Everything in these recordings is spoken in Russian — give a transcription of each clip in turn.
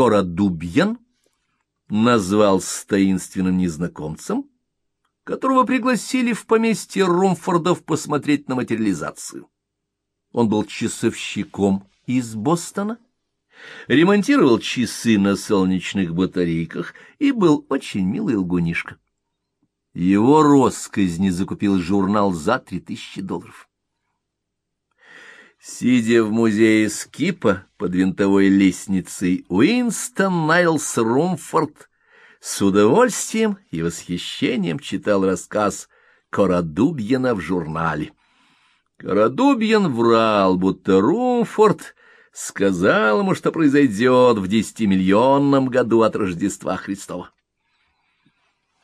Корадубьян назвался таинственным незнакомцем, которого пригласили в поместье Румфордов посмотреть на материализацию. Он был часовщиком из Бостона, ремонтировал часы на солнечных батарейках и был очень милый лгунишка. Его росказни закупил журнал за три тысячи долларов. Сидя в музее Скипа под винтовой лестницей, Уинстон Найлс Румфорд с удовольствием и восхищением читал рассказ Корадубьена в журнале. Корадубьен врал, будто Румфорд сказал ему, что произойдет в десятимиллионном году от Рождества Христова.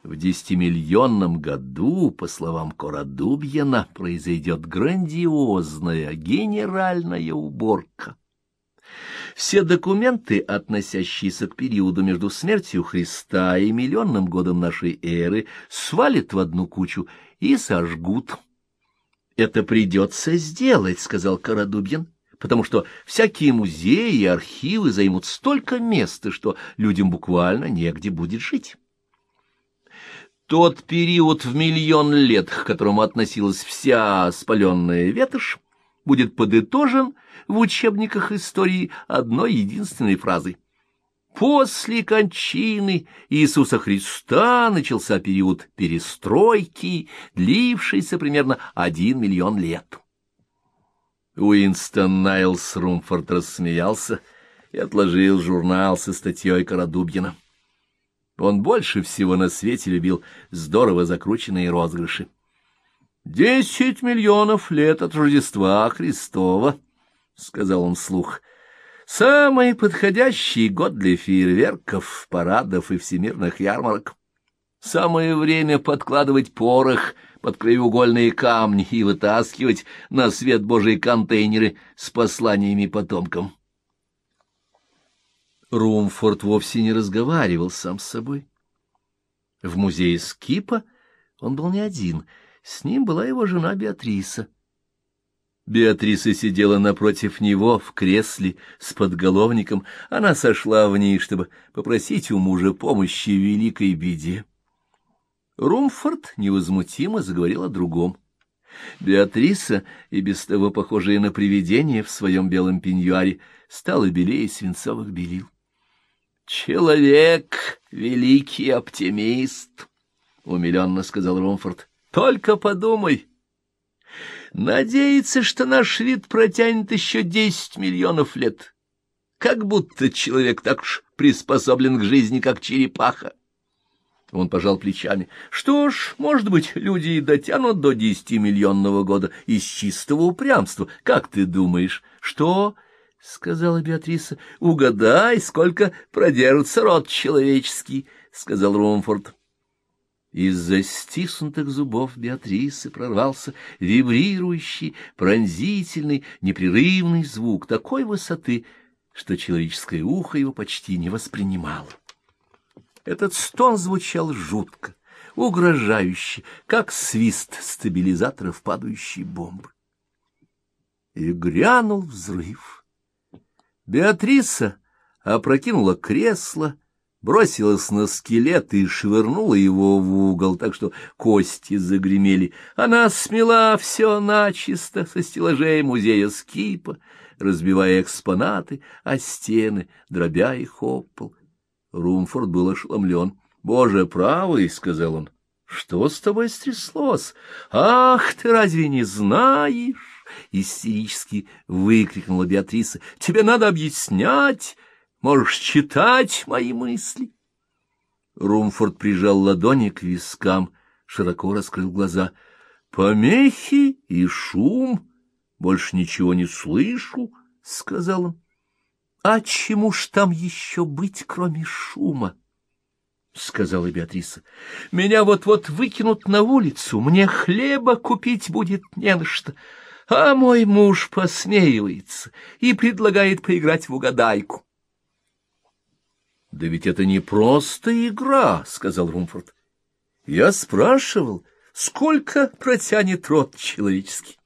В десятимиллионном году, по словам Корадубьяна, произойдет грандиозная генеральная уборка. Все документы, относящиеся к периоду между смертью Христа и миллионным годом нашей эры, свалят в одну кучу и сожгут. «Это придется сделать», — сказал Карадубьин, «потому что всякие музеи и архивы займут столько места, что людям буквально негде будет жить». Тот период в миллион лет, к которому относилась вся спаленная ветошь, будет подытожен в учебниках истории одной единственной фразой. После кончины Иисуса Христа начался период перестройки, длившийся примерно один миллион лет. Уинстон Найлс Румфорд рассмеялся и отложил журнал со статьей Карадубьина. Он больше всего на свете любил здорово закрученные розыгрыши. «Десять миллионов лет от Рождества Христова», — сказал он вслух. «Самый подходящий год для фейерверков, парадов и всемирных ярмарок. Самое время подкладывать порох под краеугольные камни и вытаскивать на свет Божий контейнеры с посланиями потомкам». Румфорд вовсе не разговаривал сам с собой. В музее Скипа он был не один, с ним была его жена Беатриса. Беатриса сидела напротив него в кресле с подголовником. Она сошла вниз, чтобы попросить у мужа помощи в великой беде. Румфорд невозмутимо заговорил о другом. Беатриса, и без того похожая на привидение в своем белом пеньюаре, стала белее свинцовых белил. «Человек — великий оптимист», — умиленно сказал Ромфорд. «Только подумай. Надеется, что наш вид протянет еще десять миллионов лет. Как будто человек так уж приспособлен к жизни, как черепаха». Он пожал плечами. «Что ж, может быть, люди и дотянут до десятимиллионного года из чистого упрямства. Как ты думаешь, что...» — сказала Беатриса. — Угадай, сколько продержится род человеческий, — сказал Румфорд. Из-за стиснутых зубов Беатрисы прорвался вибрирующий, пронзительный, непрерывный звук такой высоты, что человеческое ухо его почти не воспринимало. Этот стон звучал жутко, угрожающе, как свист стабилизаторов падающей бомбы. И грянул взрыв. Беатриса опрокинула кресло, бросилась на скелет и швырнула его в угол, так что кости загремели. Она смела все начисто со стеллажей музея Скипа, разбивая экспонаты, а стены, дробя их об пол. Румфорд был ошеломлен. — Боже правый, — сказал он, — что с тобой стряслось? Ах, ты разве не знаешь? — истерически выкрикнула Беатриса. — Тебе надо объяснять. Можешь читать мои мысли. Румфорд прижал ладони к вискам, широко раскрыл глаза. — Помехи и шум. Больше ничего не слышу, — сказал он. — А чему ж там еще быть, кроме шума? — сказала Беатриса. — Меня вот-вот выкинут на улицу, мне хлеба купить будет не на что а мой муж посмеивается и предлагает поиграть в угадайку. — Да ведь это не просто игра, — сказал Румфорд. — Я спрашивал, сколько протянет род человеческий.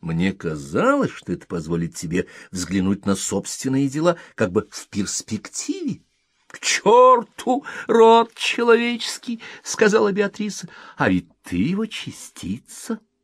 Мне казалось, что это позволит тебе взглянуть на собственные дела как бы в перспективе. — К черту род человеческий! — сказала Беатриса. — А ведь ты его частица. —